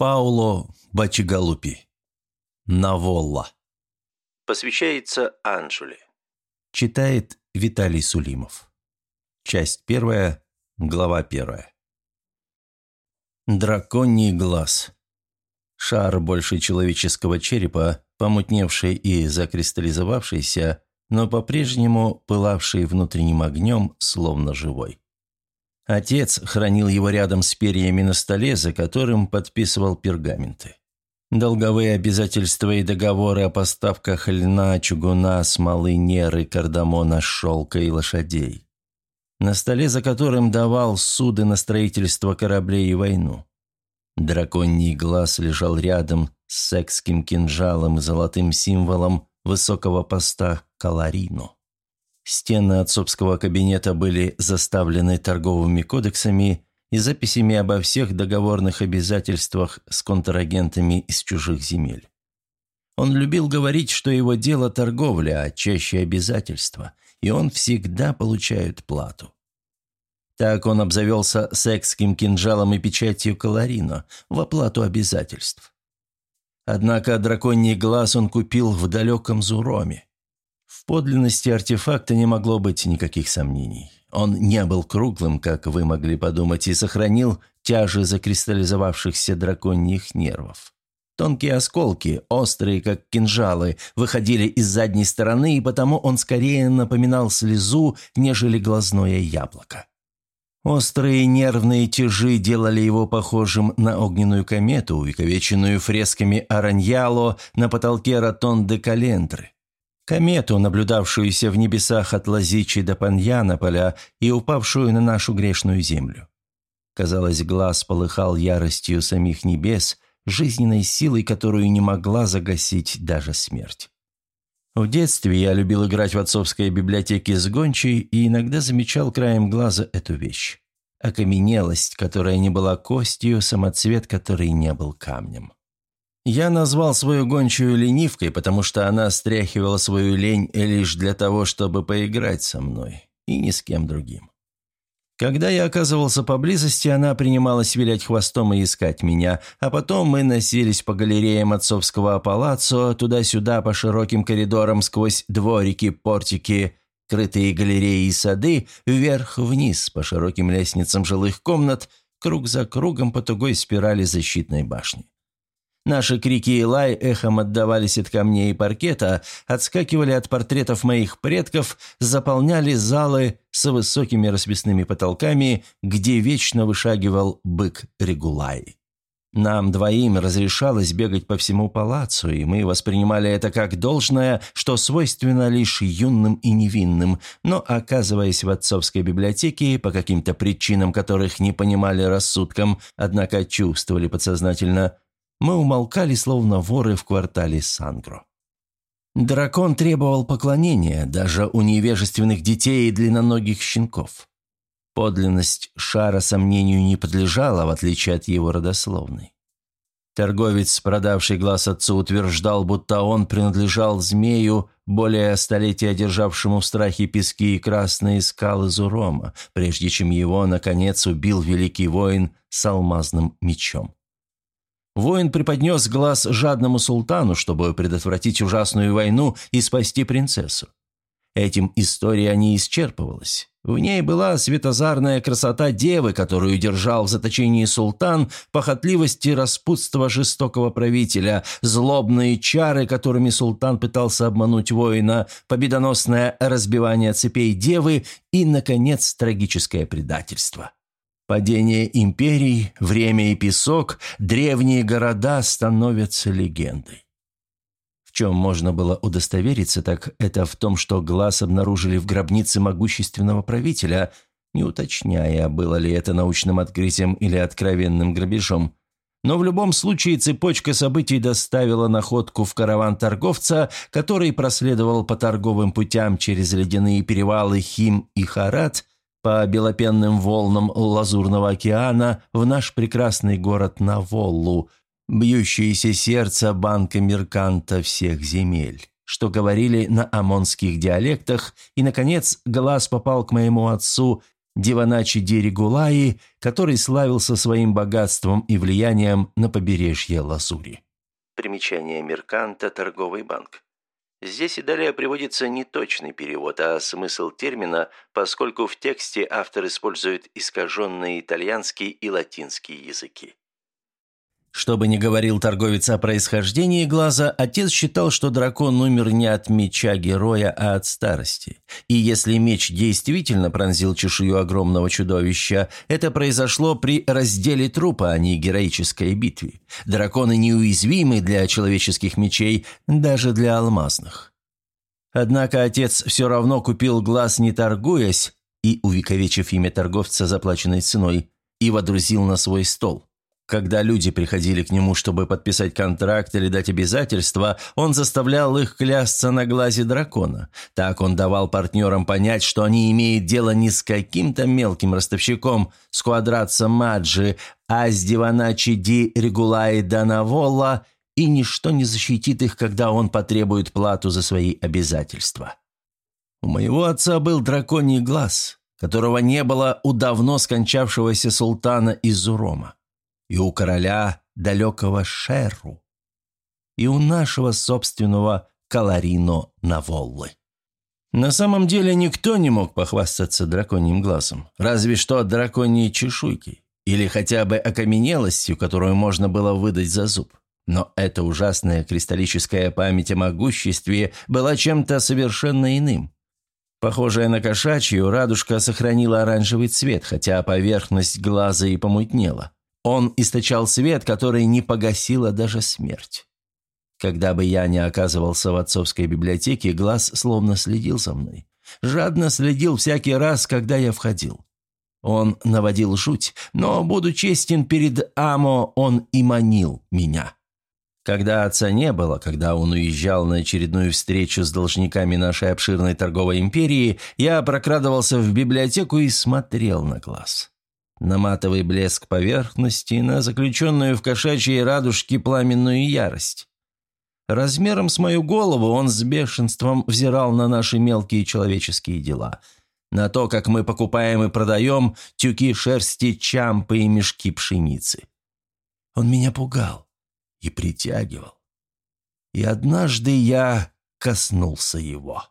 Пауло Бачигалупи. Наволла. Посвящается Анжеле. Читает Виталий Сулимов. Часть первая, глава первая. Драконий глаз. Шар больше человеческого черепа, помутневший и закристаллизовавшийся, но по-прежнему пылавший внутренним огнем, словно живой. Отец хранил его рядом с перьями на столе, за которым подписывал пергаменты. Долговые обязательства и договоры о поставках льна, чугуна, смолы, неры, кардамона, шелка и лошадей. На столе, за которым давал суды на строительство кораблей и войну. Драконий глаз лежал рядом с секским кинжалом и золотым символом высокого поста Каларину. Стены отцовского кабинета были заставлены торговыми кодексами и записями обо всех договорных обязательствах с контрагентами из чужих земель. Он любил говорить, что его дело торговля, а чаще обязательства, и он всегда получает плату. Так он обзавелся секским кинжалом и печатью Каларино в оплату обязательств. Однако драконий глаз он купил в далеком Зуроме. В подлинности артефакта не могло быть никаких сомнений. Он не был круглым, как вы могли подумать, и сохранил тяжи закристаллизовавшихся драконьих нервов. Тонкие осколки, острые, как кинжалы, выходили из задней стороны, и потому он скорее напоминал слезу, нежели глазное яблоко. Острые нервные тяжи делали его похожим на огненную комету, увековеченную фресками Араньяло на потолке ротонды Календры. Комету, наблюдавшуюся в небесах от Лазичи до Паньянополя и упавшую на нашу грешную землю. Казалось, глаз полыхал яростью самих небес, жизненной силой, которую не могла загасить даже смерть. В детстве я любил играть в отцовской библиотеке с гончей и иногда замечал краем глаза эту вещь. Окаменелость, которая не была костью, самоцвет, который не был камнем. Я назвал свою гончую ленивкой, потому что она стряхивала свою лень лишь для того, чтобы поиграть со мной, и ни с кем другим. Когда я оказывался поблизости, она принималась вилять хвостом и искать меня, а потом мы носились по галереям отцовского палаццо, туда-сюда по широким коридорам сквозь дворики, портики, крытые галереи и сады, вверх-вниз по широким лестницам жилых комнат, круг за кругом по тугой спирали защитной башни. Наши крики и лай эхом отдавались от камней и паркета, отскакивали от портретов моих предков, заполняли залы с высокими расписными потолками, где вечно вышагивал бык Регулай. Нам двоим разрешалось бегать по всему палацу, и мы воспринимали это как должное, что свойственно лишь юным и невинным, но, оказываясь в отцовской библиотеке, по каким-то причинам, которых не понимали рассудком, однако чувствовали подсознательно, мы умолкали, словно воры в квартале Сангро. Дракон требовал поклонения даже у невежественных детей и длинноногих щенков. Подлинность шара сомнению не подлежала, в отличие от его родословной. Торговец, продавший глаз отцу, утверждал, будто он принадлежал змею, более столетия державшему в страхе пески и красные скалы Зурома, прежде чем его, наконец, убил великий воин с алмазным мечом. Воин преподнес глаз жадному султану, чтобы предотвратить ужасную войну и спасти принцессу. Этим история не исчерпывалась. В ней была светозарная красота девы, которую держал в заточении султан, похотливость и распутство жестокого правителя, злобные чары, которыми султан пытался обмануть воина, победоносное разбивание цепей девы и, наконец, трагическое предательство. Падение империй, время и песок, древние города становятся легендой. В чем можно было удостовериться, так это в том, что глаз обнаружили в гробнице могущественного правителя, не уточняя, было ли это научным открытием или откровенным грабежом. Но в любом случае цепочка событий доставила находку в караван торговца, который проследовал по торговым путям через ледяные перевалы Хим и Харат – по белопенным волнам Лазурного океана в наш прекрасный город Наволлу, бьющееся сердце банка мерканта всех земель, что говорили на амонских диалектах, и, наконец, глаз попал к моему отцу, Диваначи Дерегулаи, который славился своим богатством и влиянием на побережье Лазури. Примечание Мерканта «Торговый банк». Здесь и далее приводится не точный перевод, а смысл термина, поскольку в тексте автор использует искаженные итальянский и латинский языки. Что бы ни говорил торговец о происхождении глаза, отец считал, что дракон умер не от меча героя, а от старости. И если меч действительно пронзил чешую огромного чудовища, это произошло при разделе трупа, а не героической битве. Драконы неуязвимы для человеческих мечей, даже для алмазных. Однако отец все равно купил глаз, не торгуясь, и, увековечив имя торговца заплаченной ценой, и водрузил на свой стол. Когда люди приходили к нему, чтобы подписать контракт или дать обязательства, он заставлял их клясться на глазе дракона. Так он давал партнерам понять, что они имеют дело не с каким-то мелким ростовщиком с квадратца Маджи, а с Диваначи Ди Регулаи Данавола, и ничто не защитит их, когда он потребует плату за свои обязательства. У моего отца был драконий глаз, которого не было у давно скончавшегося султана из Урома и у короля далекого Шерру, и у нашего собственного Каларино Наволлы. На самом деле никто не мог похвастаться драконьим глазом, разве что драконьей чешуйкой или хотя бы окаменелостью, которую можно было выдать за зуб. Но эта ужасная кристаллическая память о могуществе была чем-то совершенно иным. Похожая на кошачью, радужка сохранила оранжевый цвет, хотя поверхность глаза и помутнела. Он источал свет, который не погасила даже смерть. Когда бы я не оказывался в отцовской библиотеке, глаз словно следил за мной. Жадно следил всякий раз, когда я входил. Он наводил жуть, но, буду честен перед Амо, он и манил меня. Когда отца не было, когда он уезжал на очередную встречу с должниками нашей обширной торговой империи, я прокрадывался в библиотеку и смотрел на глаз на матовый блеск поверхности, на заключенную в кошачьей радужке пламенную ярость. Размером с мою голову он с бешенством взирал на наши мелкие человеческие дела, на то, как мы покупаем и продаем тюки шерсти, чампы и мешки пшеницы. Он меня пугал и притягивал. И однажды я коснулся его.